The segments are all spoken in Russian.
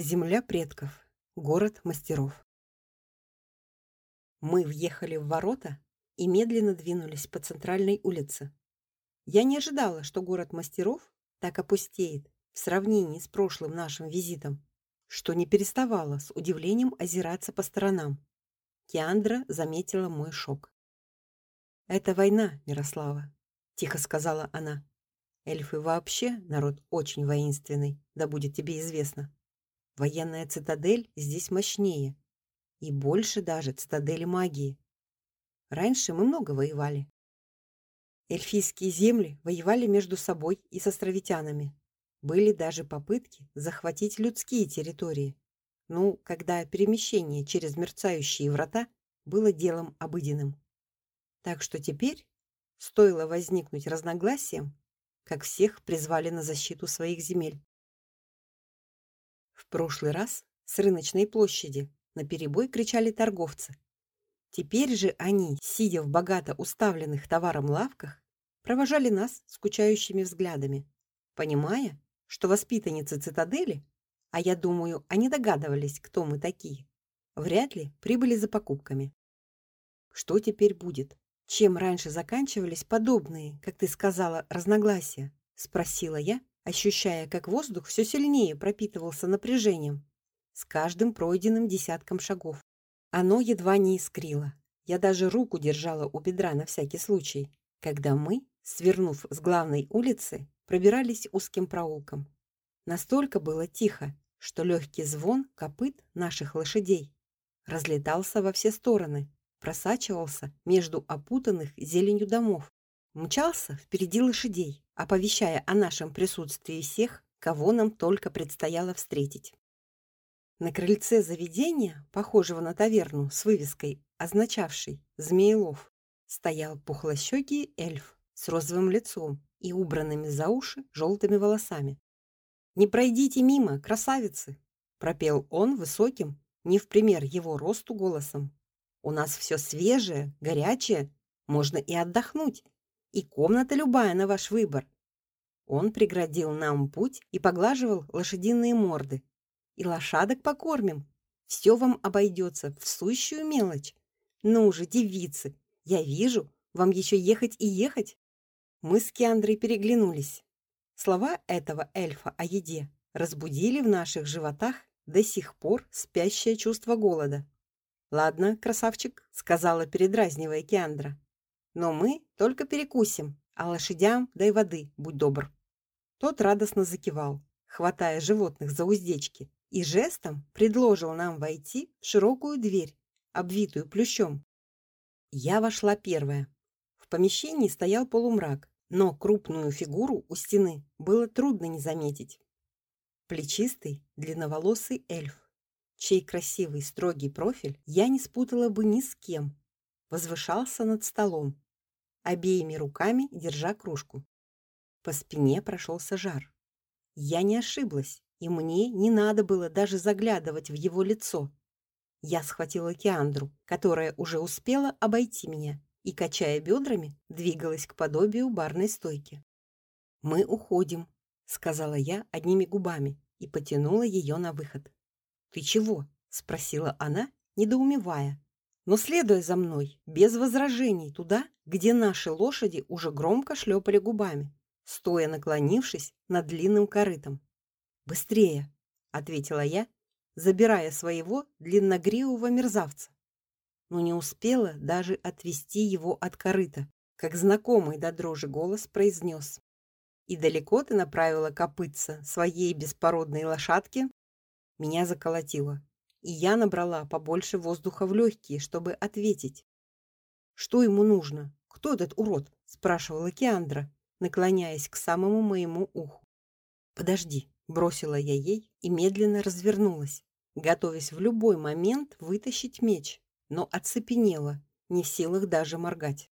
Земля предков. Город мастеров. Мы въехали в ворота и медленно двинулись по центральной улице. Я не ожидала, что город мастеров так опустеет в сравнении с прошлым нашим визитом, что не переставала с удивлением озираться по сторонам. Киандра заметила мой шок. Это война, Мирослава, тихо сказала она. Эльфы вообще народ очень воинственный, да будет тебе известно. Военная цитадель здесь мощнее и больше даже цитадели магии. Раньше мы много воевали. Эльфийские земли воевали между собой и с островитянами. Были даже попытки захватить людские территории. Ну, когда перемещение через мерцающие врата было делом обыденным. Так что теперь, стоило возникнуть разногласиям, как всех призвали на защиту своих земель. В прошлый раз с рыночной площади на перебой кричали торговцы. Теперь же они, сидя в богато уставленных товаром лавках, провожали нас скучающими взглядами, понимая, что воспитанницы цитадели, а я думаю, они догадывались, кто мы такие, вряд ли прибыли за покупками. Что теперь будет? Чем раньше заканчивались подобные, как ты сказала, разногласия? спросила я, ощущая, как воздух все сильнее пропитывался напряжением с каждым пройденным десятком шагов. Оно едва не искрило. Я даже руку держала у бедра на всякий случай, когда мы, свернув с главной улицы, пробирались узким проулком. Настолько было тихо, что легкий звон копыт наших лошадей разлетался во все стороны, просачивался между опутанных зеленью домов, мчался впереди лошадей, оповещая о нашем присутствии всех, кого нам только предстояло встретить. На крыльце заведения, похожего на таверну с вывеской, означавшей Змеелов, стоял пухлощёкий эльф с розовым лицом и убранными за уши желтыми волосами. "Не пройдите мимо, красавицы", пропел он высоким, не в пример его росту голосом. У нас все свежее, горячее, можно и отдохнуть. И комната любая на ваш выбор. Он преградил нам путь и поглаживал лошадиные морды. И лошадок покормим. Все вам обойдется в сущую мелочь. Ну же, девицы, я вижу, вам еще ехать и ехать. Мы с Киандрой переглянулись. Слова этого эльфа о еде разбудили в наших животах до сих пор спящее чувство голода. Ладно, красавчик, сказала, передразнивая Киандра. Но мы только перекусим, а лошадям дай воды, будь добр. Тот радостно закивал, хватая животных за уздечки, и жестом предложил нам войти в широкую дверь, обвитую плющом. Я вошла первая. В помещении стоял полумрак, но крупную фигуру у стены было трудно не заметить. Плечистый, длинноволосый эльф чей красивый строгий профиль я не спутала бы ни с кем, возвышался над столом, обеими руками держа кружку. По спине прошелся жар. Я не ошиблась, и мне не надо было даже заглядывать в его лицо. Я схватила Киандру, которая уже успела обойти меня, и качая бедрами, двигалась к подобию барной стойки. Мы уходим, сказала я одними губами и потянула ее на выход. Ты чего? спросила она, недоумевая, но следуя за мной без возражений туда, где наши лошади уже громко шлепали губами, стоя наклонившись над длинным корытом. Быстрее, ответила я, забирая своего длинногривого мерзавца. Но не успела даже отвести его от корыта, как знакомый до дрожи голос произнес: "И далеко ты направила копытца своей беспородной лошадки?" Меня заколотило, и я набрала побольше воздуха в легкие, чтобы ответить. Что ему нужно? Кто этот урод? спрашивала Киандра, наклоняясь к самому моему уху. Подожди, бросила я ей и медленно развернулась, готовясь в любой момент вытащить меч, но оцепенела, не в силах даже моргать.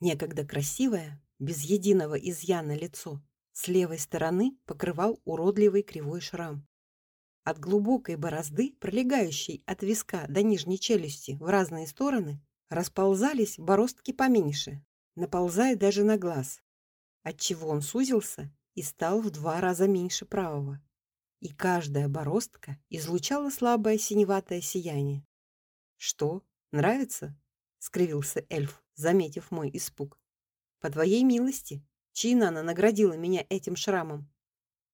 Некогда красивое, без единого изъяна лицо с левой стороны покрывал уродливый кривой шрам. От глубокой борозды, пролегающей от виска до нижней челюсти в разные стороны, расползались бороздки поменьше, наползая даже на глаз, отчего он сузился и стал в два раза меньше правого. и каждая бороздка излучала слабое синеватое сияние. Что? Нравится? скривился эльф, заметив мой испуг. По твоей милости, Чинана наградила меня этим шрамом,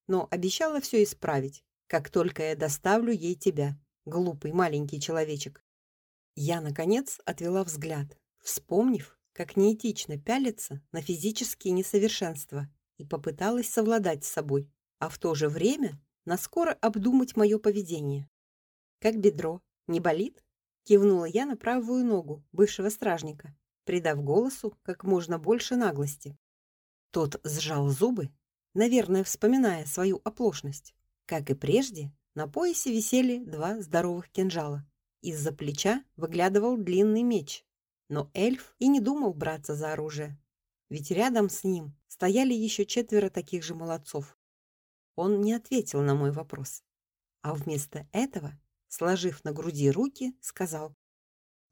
но обещала все исправить, как только я доставлю ей тебя, глупый маленький человечек. Я наконец отвела взгляд, вспомнив, как неэтично пялиться на физические несовершенства, и попыталась совладать с собой, а в то же время наскоро обдумать мое поведение. Как бедро, не болит? кивнула я на правую ногу бывшего стражника, придав голосу как можно больше наглости. Тот сжал зубы, наверное, вспоминая свою оплошность. Как и прежде, на поясе висели два здоровых кинжала. Из-за плеча выглядывал длинный меч, но эльф и не думал браться за оружие, ведь рядом с ним стояли еще четверо таких же молодцов. Он не ответил на мой вопрос, а вместо этого сложив на груди руки, сказал: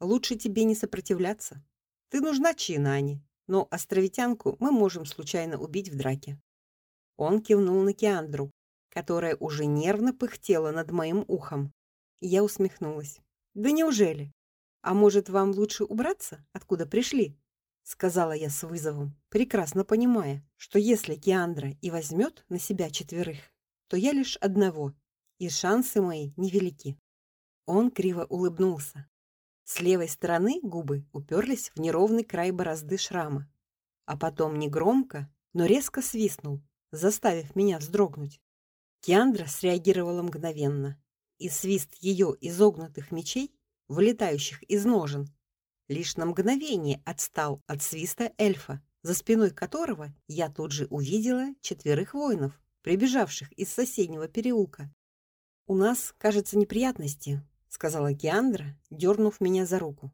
"Лучше тебе не сопротивляться. Ты нужна Чинане, но островитянку мы можем случайно убить в драке". Он кивнул на Киандру, которая уже нервно пыхтела над моим ухом. Я усмехнулась. "Да неужели? А может, вам лучше убраться, откуда пришли?" сказала я с вызовом, прекрасно понимая, что если Киандра и возьмет на себя четверых, то я лишь одного, и шансы мои невелики. Он криво улыбнулся. С левой стороны губы уперлись в неровный край борозды шрама, а потом негромко, но резко свистнул, заставив меня вздрогнуть. Киандра среагировала мгновенно, и свист ее изогнутых мечей, вылетающих из ножен, лишь на мгновение отстал от свиста эльфа, за спиной которого я тут же увидела четверых воинов, прибежавших из соседнего переулка. У нас, кажется, неприятности, сказала Киандра, дернув меня за руку.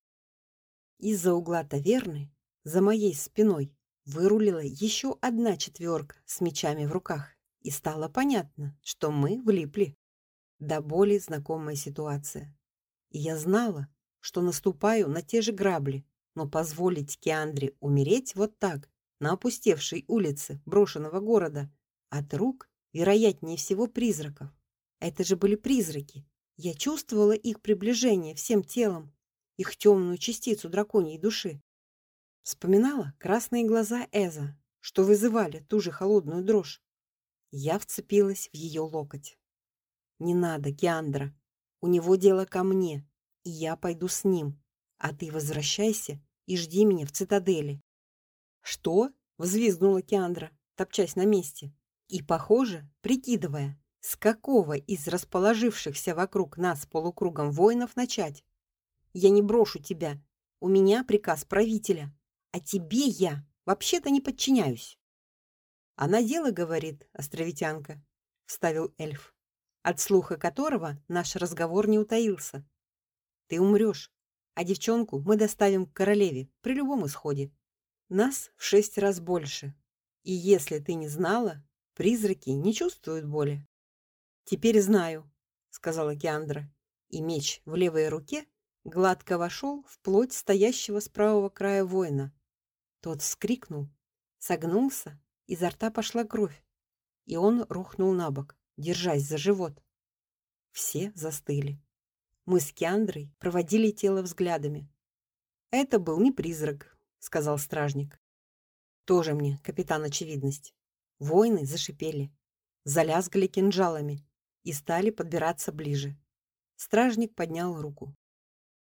Из-за угла таверны, за моей спиной, вырулила еще одна четверка с мечами в руках, и стало понятно, что мы влипли. До боли знакомая ситуация. И я знала, что наступаю на те же грабли, но позволить Киандре умереть вот так, на опустевшей улице брошенного города, от рук, вероятнее всего, призраков. Это же были призраки, я чувствовала их приближение всем телом, их темную частицу драконьей души. Вспоминала красные глаза Эза, что вызывали ту же холодную дрожь. Я вцепилась в ее локоть. Не надо, Киандра. У него дело ко мне, и я пойду с ним. А ты возвращайся и жди меня в цитадели. Что? взвизгнула Киандра, топчась на месте и, похоже, прикидывая, с какого из расположившихся вокруг нас полукругом воинов начать? Я не брошу тебя. У меня приказ правителя, а тебе я вообще-то не подчиняюсь. Она дело говорит, островитянка, вставил эльф, от слуха которого наш разговор не утаился. Ты умрешь, а девчонку мы доставим к королеве при любом исходе. Нас в шесть раз больше. И если ты не знала, призраки не чувствуют боли. Теперь знаю, сказала Киандра, и меч в левой руке гладко вошел в плоть стоящего с правого края воина. Тот вскрикнул, согнулся, изо рта пошла кровь, и он рухнул на бок, держась за живот. Все застыли. Мы с Киандрой проводили тело взглядами. Это был не призрак, сказал стражник. Тоже мне, капитан очевидность. Воины зашипели, залязгали кинжалами, и стали подбираться ближе. Стражник поднял руку.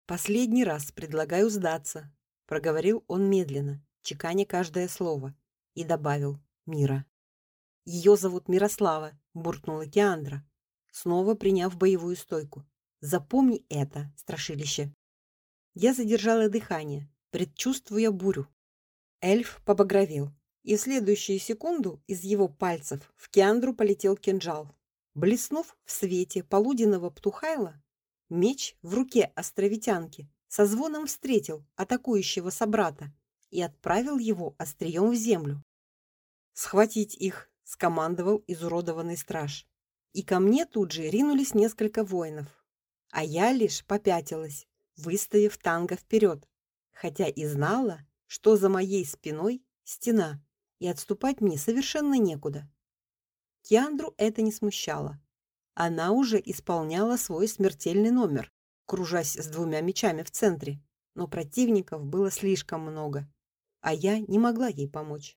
Последний раз предлагаю сдаться, проговорил он медленно, чеканя каждое слово, и добавил: "Мира". Ее зовут Мирослава, буркнула Киандра, снова приняв боевую стойку. Запомни это, страшилище. Я задержала дыхание, предчувствуя бурю. Эльф побагровел, и в следующую секунду из его пальцев в Киандру полетел кинжал. Блеснув в свете полуденного птухайла, меч в руке островитянки со звоном встретил атакующего собрата и отправил его острием в землю. Схватить их, скомандовал изуродованный страж. И ко мне тут же ринулись несколько воинов, а я лишь попятилась, выставив танго вперед, хотя и знала, что за моей спиной стена, и отступать мне совершенно некуда. Киандру это не смущало. Она уже исполняла свой смертельный номер, кружась с двумя мечами в центре, но противников было слишком много, а я не могла ей помочь.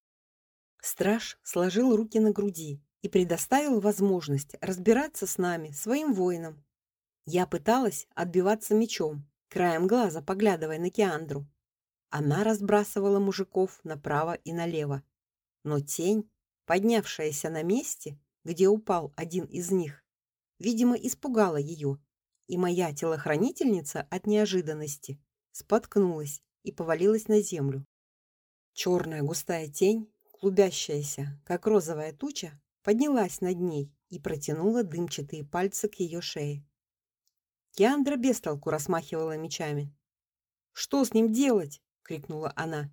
Страж сложил руки на груди и предоставил возможность разбираться с нами, своим воинам. Я пыталась отбиваться мечом, краем глаза поглядывая на Киандру. Она разбрасывала мужиков направо и налево, но тень, поднявшаяся на месте, где упал один из них, видимо, испугала ее, и моя телохранительница от неожиданности споткнулась и повалилась на землю. Черная густая тень, клубящаяся, как розовая туча, поднялась над ней и протянула дымчатые пальцы к ее шее. Киандра бестолку размахивала мечами. Что с ним делать? крикнула она.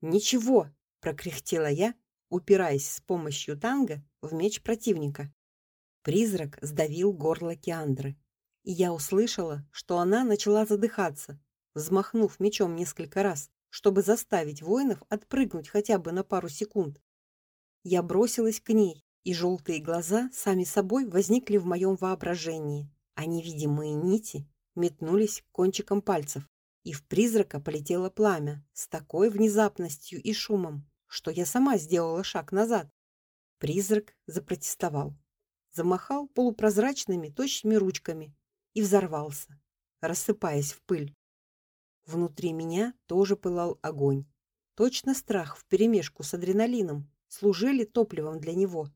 Ничего, прокряхтела я, упираясь с помощью танга в меч противника. Призрак сдавил горло Киандры, и я услышала, что она начала задыхаться, взмахнув мечом несколько раз, чтобы заставить воинов отпрыгнуть хотя бы на пару секунд. Я бросилась к ней, и желтые глаза сами собой возникли в моем воображении, а невидимые нити метнулись кончиком пальцев, и в призрака полетело пламя с такой внезапностью и шумом, что я сама сделала шаг назад. Призрак запротестовал, замахал полупрозрачными точными ручками и взорвался, рассыпаясь в пыль. Внутри меня тоже пылал огонь. Точно страх вперемешку с адреналином служили топливом для него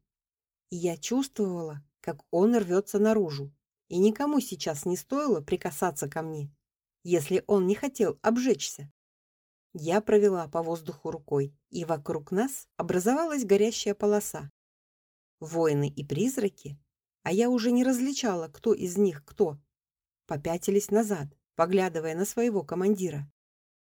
и я чувствовала, как он рвется наружу, и никому сейчас не стоило прикасаться ко мне, если он не хотел обжечься. Я провела по воздуху рукой, и вокруг нас образовалась горящая полоса. Воины и призраки, а я уже не различала, кто из них кто, попятились назад, поглядывая на своего командира.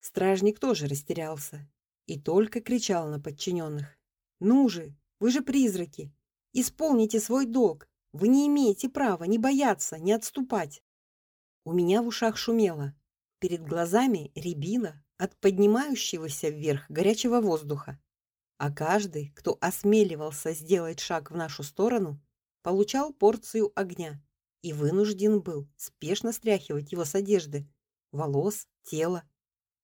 Стражник тоже растерялся и только кричал на подчиненных. «Ну же, вы же призраки! Исполните свой долг. Вы не имеете права не бояться, не отступать. У меня в ушах шумело, перед глазами рябило от поднимающегося вверх горячего воздуха. А каждый, кто осмеливался сделать шаг в нашу сторону, получал порцию огня и вынужден был спешно стряхивать его с одежды, волос, тела.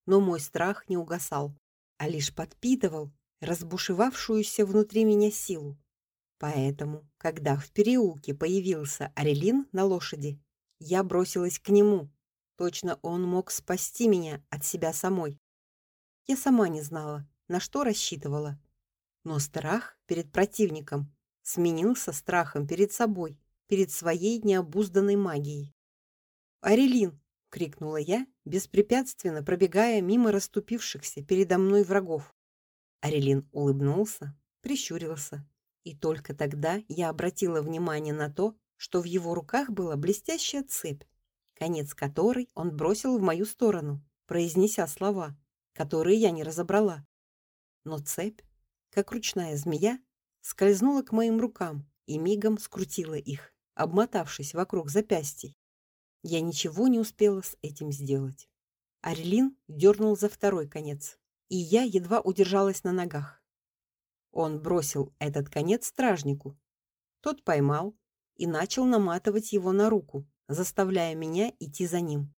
Но мой страх не угасал, а лишь подпитывал разбушевавшуюся внутри меня силу. Поэтому, когда в переулке появился Арелин на лошади, я бросилась к нему. Точно он мог спасти меня от себя самой. Я сама не знала, на что рассчитывала, но страх перед противником сменился страхом перед собой, перед своей необузданной магией. "Арелин!" крикнула я, беспрепятственно пробегая мимо расступившихся передо мной врагов. Арелин улыбнулся, прищурился и только тогда я обратила внимание на то, что в его руках была блестящая цепь, конец которой он бросил в мою сторону, произнеся слова, которые я не разобрала. Но цепь, как ручная змея, скользнула к моим рукам и мигом скрутила их, обмотавшись вокруг запястий. Я ничего не успела с этим сделать. Арелин дернул за второй конец, и я едва удержалась на ногах. Он бросил этот конец стражнику. Тот поймал и начал наматывать его на руку, заставляя меня идти за ним.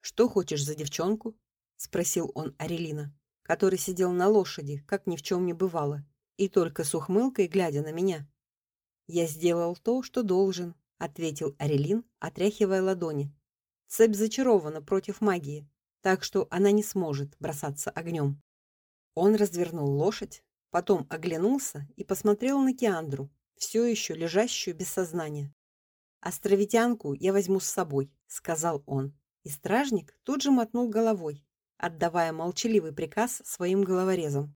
Что хочешь за девчонку? спросил он Арелина, который сидел на лошади, как ни в чем не бывало, и только с ухмылкой глядя на меня. Я сделал то, что должен, ответил Арелин, отряхивая ладони. Цепь зачарована против магии, так что она не сможет бросаться огнем. Он развернул лошадь, Потом оглянулся и посмотрел на Киандру, все еще лежащую без сознания. Островитянку я возьму с собой, сказал он. И стражник тут же мотнул головой, отдавая молчаливый приказ своим головорезам.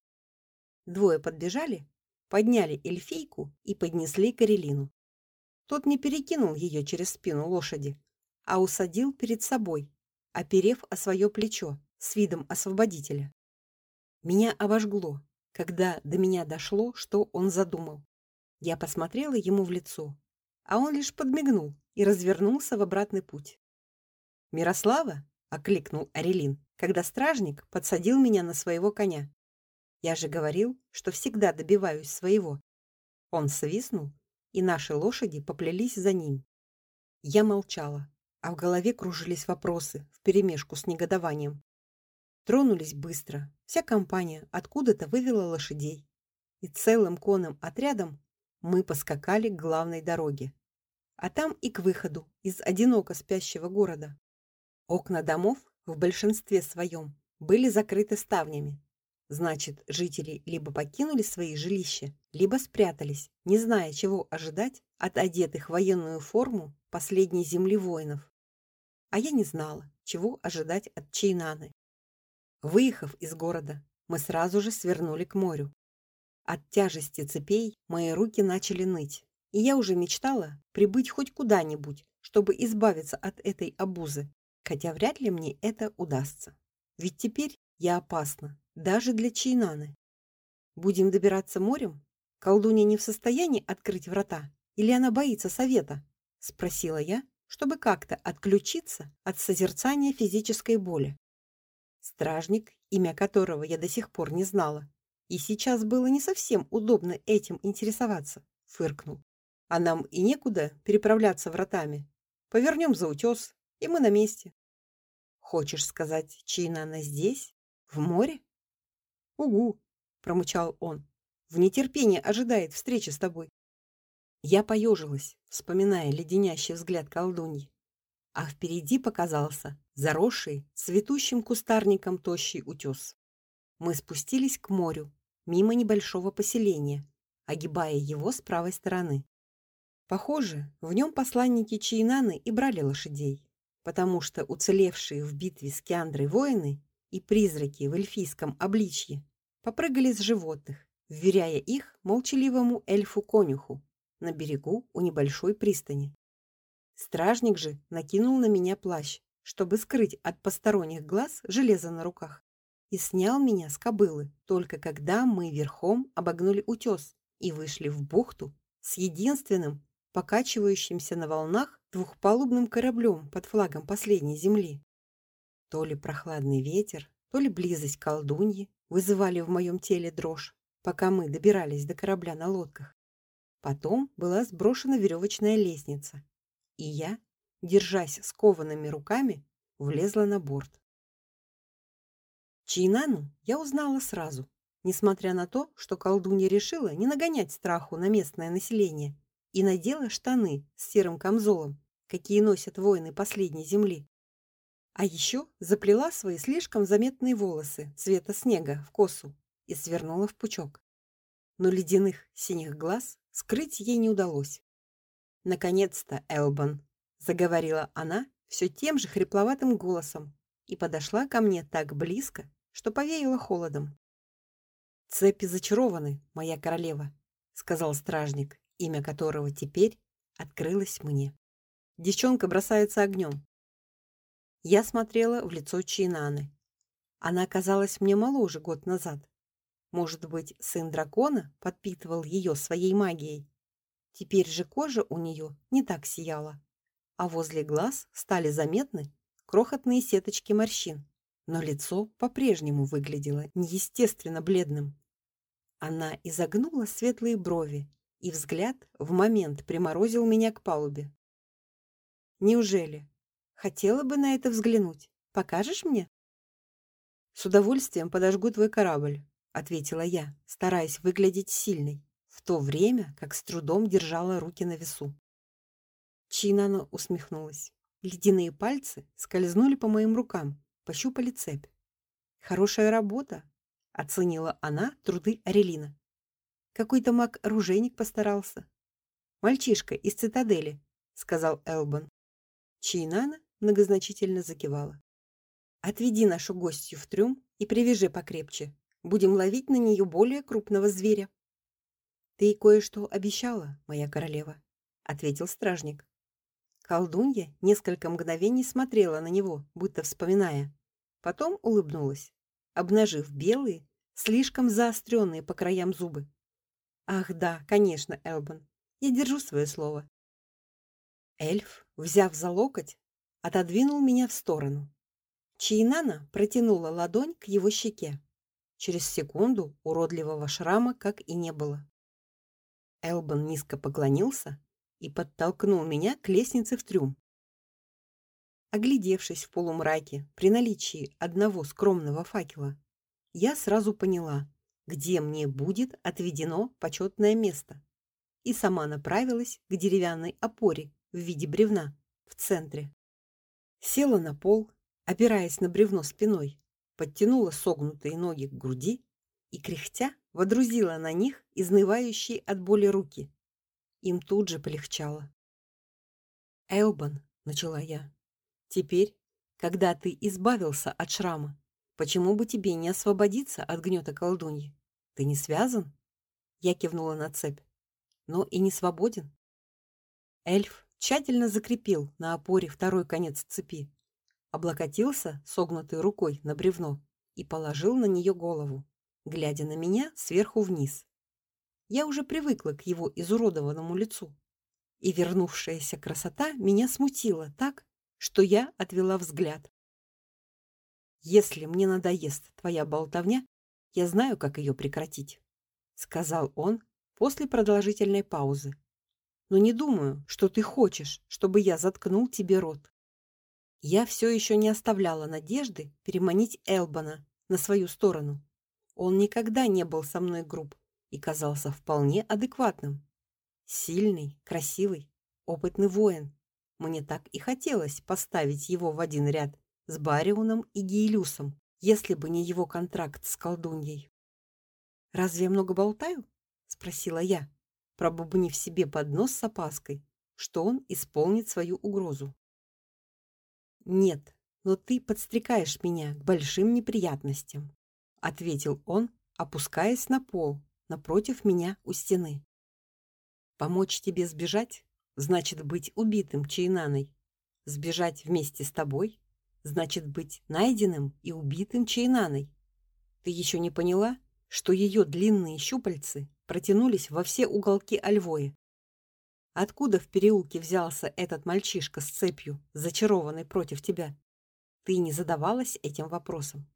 Двое подбежали, подняли эльфийку и поднесли к Арелину. Тот не перекинул ее через спину лошади, а усадил перед собой, оперев о свое плечо с видом освободителя. Меня обожгло, когда до меня дошло, что он задумал. Я посмотрела ему в лицо, а он лишь подмигнул и развернулся в обратный путь. "Мирослава?" окликнул Арелин, когда стражник подсадил меня на своего коня. "Я же говорил, что всегда добиваюсь своего". Он свистнул, и наши лошади поплелись за ним. Я молчала, а в голове кружились вопросы вперемешку с негодованием. Тронулись быстро. Вся компания откуда-то вывела лошадей, и целым конным отрядом мы поскакали к главной дороге, а там и к выходу из одиноко спящего города. Окна домов в большинстве своем были закрыты ставнями. Значит, жители либо покинули свои жилища, либо спрятались, не зная, чего ожидать от одетых в военную форму последней земли воинов. А я не знала, чего ожидать от Чейнаны. Выехав из города, мы сразу же свернули к морю. От тяжести цепей мои руки начали ныть, и я уже мечтала прибыть хоть куда-нибудь, чтобы избавиться от этой обузы, хотя вряд ли мне это удастся. Ведь теперь я опасна даже для Чайнаны. Будем добираться морем? Колдунья не в состоянии открыть врата, или она боится совета? спросила я, чтобы как-то отключиться от созерцания физической боли. Стражник, имя которого я до сих пор не знала, и сейчас было не совсем удобно этим интересоваться, фыркнул. А нам и некуда переправляться вратами. Повернем за утес, и мы на месте. Хочешь сказать, чьина она здесь, в море? Угу, промычал он. В нетерпении ожидает встречи с тобой. Я поежилась, вспоминая леденящий взгляд колдуньи а впереди показался заросший цветущим кустарником тощий утес. Мы спустились к морю, мимо небольшого поселения, огибая его с правой стороны. Похоже, в нем посланники Чейнаны и брали лошадей, потому что уцелевшие в битве с Киандрой воины и призраки в эльфийском обличье попрыгали с животных, вверяя их молчаливому эльфу-конюху на берегу у небольшой пристани. Стражник же накинул на меня плащ, чтобы скрыть от посторонних глаз железо на руках, и снял меня с кобылы, только когда мы верхом обогнули утес и вышли в бухту с единственным покачивающимся на волнах двухпалубным кораблем под флагом последней земли. То ли прохладный ветер, то ли близость колдуньи вызывали в моем теле дрожь, пока мы добирались до корабля на лодках. Потом была сброшена веревочная лестница, и я, держась скованными руками, влезла на борт. Чайнану я узнала сразу, несмотря на то, что колдунья решила не нагонять страху на местное население и надела штаны с серым камзолом, какие носят воины последней земли. А еще заплела свои слишком заметные волосы цвета снега в косу и свернула в пучок. Но ледяных синих глаз скрыть ей не удалось. Наконец-то, Элбан, заговорила она все тем же хрипловатым голосом и подошла ко мне так близко, что повеяло холодом. Цепи зачарованы, моя королева, сказал стражник, имя которого теперь открылось мне. Девчонка бросается огнем. Я смотрела в лицо Чинаны. Она казалась мне моложе год назад. Может быть, сын дракона подпитывал ее своей магией, Теперь же кожа у нее не так сияла, а возле глаз стали заметны крохотные сеточки морщин, но лицо по-прежнему выглядело неестественно бледным. Она изогнула светлые брови, и взгляд в момент приморозил меня к палубе. Неужели хотела бы на это взглянуть? Покажешь мне? С удовольствием подожгу твой корабль, ответила я, стараясь выглядеть сильной в то время как с трудом держала руки на весу. Чинана усмехнулась. Ледяные пальцы скользнули по моим рукам, пощупали цепь. Хорошая работа, оценила она труды Арелина. Какой-то маг-оружейник постарался. Мальчишка из цитадели, сказал Элбан. Чинана многозначительно закивала. Отведи нашу гостью в трюм и привяжи покрепче. Будем ловить на нее более крупного зверя. Ты кое-что обещала, моя королева, ответил стражник. Колдунья несколько мгновений смотрела на него, будто вспоминая, потом улыбнулась, обнажив белые, слишком заостренные по краям зубы. Ах, да, конечно, Элбан. Я держу свое слово. Эльф, взяв за локоть, отодвинул меня в сторону. Чейнана протянула ладонь к его щеке. Через секунду уродливого шрама как и не было. Элбан низко поклонился и подтолкнул меня к лестнице в трюм. Оглядевшись в полумраке, при наличии одного скромного факела, я сразу поняла, где мне будет отведено почетное место, и сама направилась к деревянной опоре в виде бревна в центре. Села на пол, опираясь на бревно спиной, подтянула согнутые ноги к груди и кряхтя водрузила на них изнывающие от боли руки. Им тут же полегчало. "Элбан", начала я. "Теперь, когда ты избавился от шрама, почему бы тебе не освободиться от гнета колдуньи? Ты не связан?" Я кивнула на цепь. "Но и не свободен". Эльф тщательно закрепил на опоре второй конец цепи, облокотился согнутой рукой на бревно и положил на нее голову, глядя на меня сверху вниз. Я уже привыкла к его изуродованному лицу, и вернувшаяся красота меня смутила так, что я отвела взгляд. Если мне надоест твоя болтовня, я знаю, как ее прекратить, сказал он после продолжительной паузы но не думаю, что ты хочешь, чтобы я заткнул тебе рот. Я все еще не оставляла надежды переманить Элбана на свою сторону. Он никогда не был со мной груб и казался вполне адекватным. Сильный, красивый, опытный воин. Мне так и хотелось поставить его в один ряд с Барионом и Гейлюсом, если бы не его контракт с колдуньей. Разве я много болтаю? спросила я пробубнив себе под нос с опаской, что он исполнит свою угрозу. Нет, но ты подстрекаешь меня к большим неприятностям, ответил он, опускаясь на пол напротив меня у стены. Помочь тебе сбежать значит быть убитым Чейнаной. Сбежать вместе с тобой значит быть найденным и убитым Чейнаной. Ты еще не поняла, что ее длинные щупальцы протянулись во все уголки Альвои. Откуда в переулке взялся этот мальчишка с цепью, зачарованный против тебя? Ты не задавалась этим вопросом.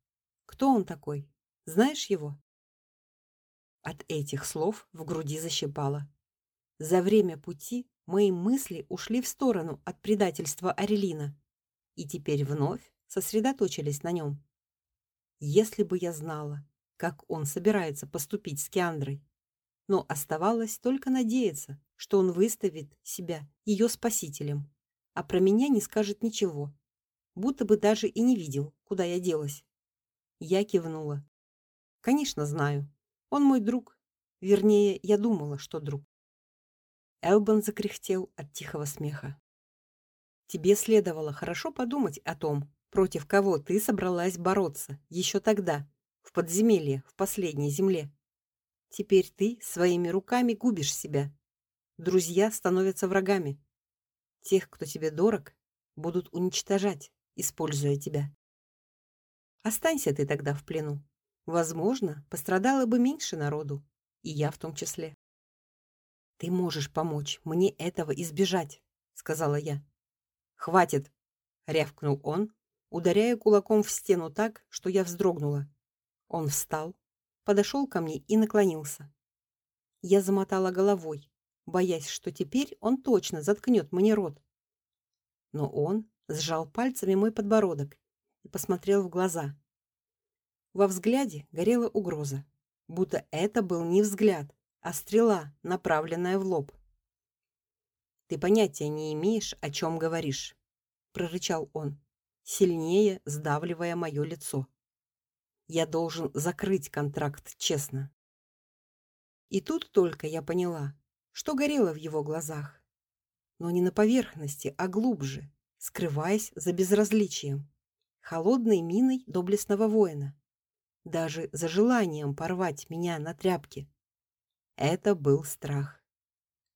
Кто он такой? Знаешь его? От этих слов в груди защипало. За время пути мои мысли ушли в сторону от предательства Арелина и теперь вновь сосредоточились на нем. Если бы я знала, как он собирается поступить с Киандрой, но оставалось только надеяться, что он выставит себя ее спасителем, а про меня не скажет ничего, будто бы даже и не видел, куда я делась. Я кивнула. Конечно, знаю. Он мой друг. Вернее, я думала, что друг. Элбан закряхтел от тихого смеха. Тебе следовало хорошо подумать о том, против кого ты собралась бороться еще тогда, в подземелье, в последней земле. Теперь ты своими руками губишь себя. Друзья становятся врагами. Тех, кто тебе дорог, будут уничтожать, используя тебя. Останься ты тогда в плену. Возможно, пострадало бы меньше народу, и я в том числе. Ты можешь помочь мне этого избежать, сказала я. Хватит, рявкнул он, ударяя кулаком в стену так, что я вздрогнула. Он встал, подошел ко мне и наклонился. Я замотала головой, боясь, что теперь он точно заткнет мне рот. Но он сжал пальцами мой подбородок и посмотрел в глаза. Во взгляде горела угроза, будто это был не взгляд, а стрела, направленная в лоб. Ты понятия не имеешь, о чем говоришь, прорычал он, сильнее сдавливая мое лицо. Я должен закрыть контракт честно. И тут только я поняла, что горело в его глазах, но не на поверхности, а глубже, скрываясь за безразличием, холодной миной доблестного воина, даже за желанием порвать меня на тряпки. Это был страх.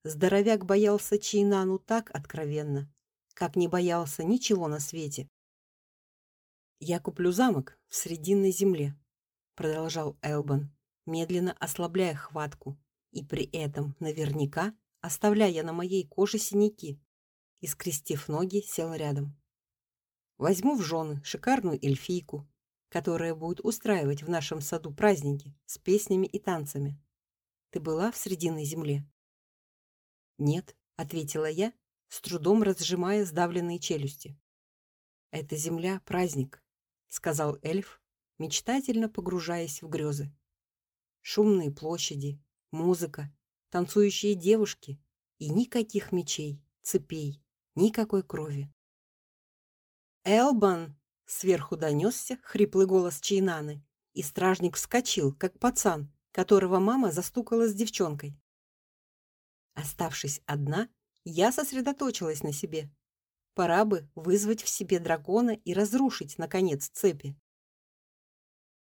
Здоровяк боялся Чейнану так откровенно, как не боялся ничего на свете. Я куплю замок в Срединной земле, продолжал Элбан, медленно ослабляя хватку и при этом наверняка оставляя на моей коже синяки, и скрестив ноги, сел рядом. Возьму в жены шикарную эльфийку, которая будет устраивать в нашем саду праздники с песнями и танцами. Ты была в Срединной земле? Нет, ответила я, с трудом разжимая сдавленные челюсти. Это земля праздник, сказал эльф, мечтательно погружаясь в грезы. Шумные площади, музыка, танцующие девушки и никаких мечей, цепей, никакой крови. Элбан сверху донесся хриплый голос Чейнаны, и стражник вскочил, как пацан, которого мама застукала с девчонкой. Оставшись одна, я сосредоточилась на себе. Пора бы вызвать в себе дракона и разрушить наконец цепи.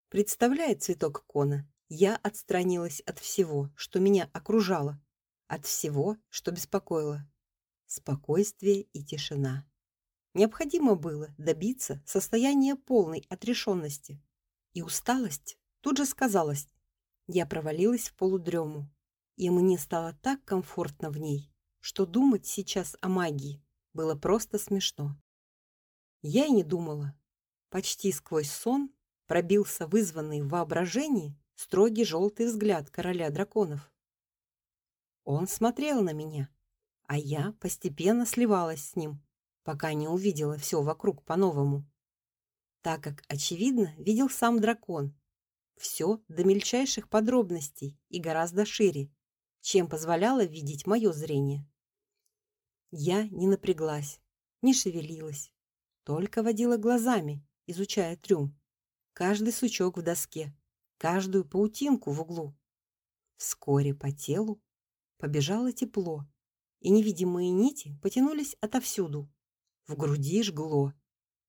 Представляя цветок кона, я отстранилась от всего, что меня окружало, от всего, что беспокоило. Спокойствие и тишина. Необходимо было добиться состояния полной отрешенности. И усталость тут же сказалась. Я провалилась в полудрему, и мне стало так комфортно в ней, что думать сейчас о магии было просто смешно. Я и не думала. Почти сквозь сон пробился вызванный в воображении строгий желтый взгляд короля драконов. Он смотрел на меня, а я постепенно сливалась с ним, пока не увидела все вокруг по-новому. Так как очевидно, видел сам дракон. все до мельчайших подробностей и гораздо шире чем позволяло видеть мое зрение. Я не напряглась, не шевелилась, только водила глазами, изучая трюм. Каждый сучок в доске, каждую паутинку в углу. Вскоре по телу побежало тепло, и невидимые нити потянулись отовсюду. В груди жгло.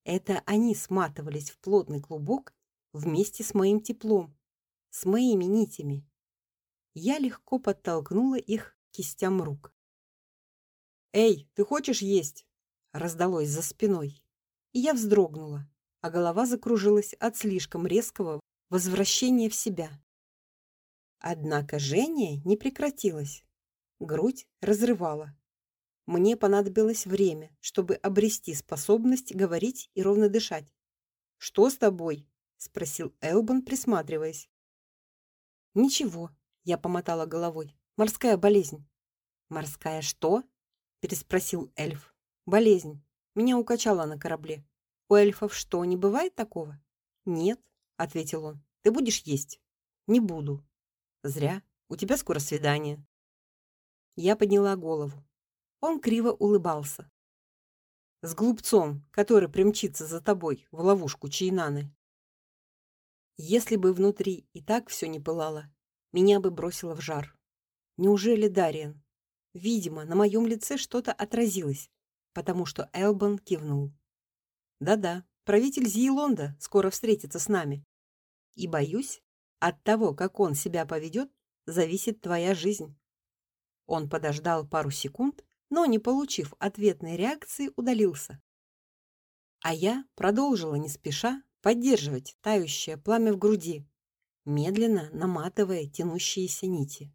Это они сматывались в плотный клубок вместе с моим теплом, с моими нитями. Я легко подтолкнула их к кистям рук. "Эй, ты хочешь есть?" раздалось за спиной. И я вздрогнула, а голова закружилась от слишком резкого возвращения в себя. Однако жжение не прекратилось. Грудь разрывала. Мне понадобилось время, чтобы обрести способность говорить и ровно дышать. "Что с тобой?" спросил Элбан, присматриваясь. "Ничего", я помотала головой. Морская болезнь. Морская что? Переспросил эльф. Болезнь. Меня укачало на корабле. У эльфов что, не бывает такого? Нет, ответил он. Ты будешь есть? Не буду. Зря. У тебя скоро свидание. Я подняла голову. Он криво улыбался. С глупцом, который примчится за тобой в ловушку Чайнаны. Если бы внутри и так все не пылало, меня бы бросило в жар. Неужели Дариан? Видимо, на моем лице что-то отразилось, потому что Элбан кивнул. Да-да, правитель Зиелонда скоро встретится с нами. И боюсь, от того, как он себя поведет, зависит твоя жизнь. Он подождал пару секунд, но не получив ответной реакции, удалился. А я продолжила не спеша поддерживать тающее пламя в груди, медленно наматывая тянущиеся нити.